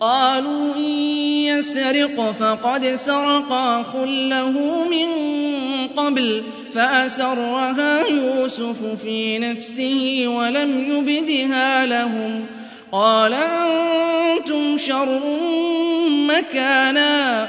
قالوا إن يسرق فقد سرقا خله من قبل فأسرها يوسف في نفسه ولم يبدها لهم قال أنتم شر مكانا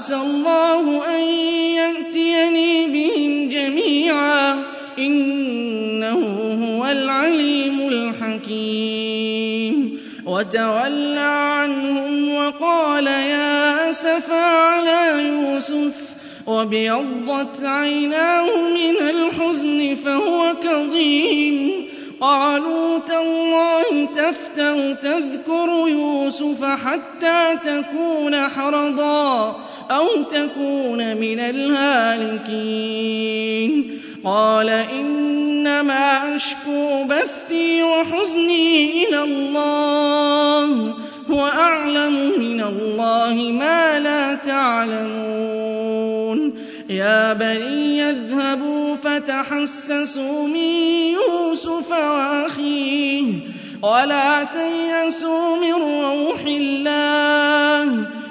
عسى الله أن يأتيني بهم جميعا إنه هو العليم الحكيم. وتولى عنهم وقال يا أسفا على يوسف وبيضت عيناه من الحزن فهو كظيم. قالوا تالله تفتر تذكر يوسف حتى تكون حرضا. أو تكون من الهالكين قال إنما أشكو بثي وحزني إلى الله وَأَعْلَمُ من الله ما لا تعلمون يا بني اذهبوا فتحسسوا من يوسف وأخيه ولا تيأسوا من روح الله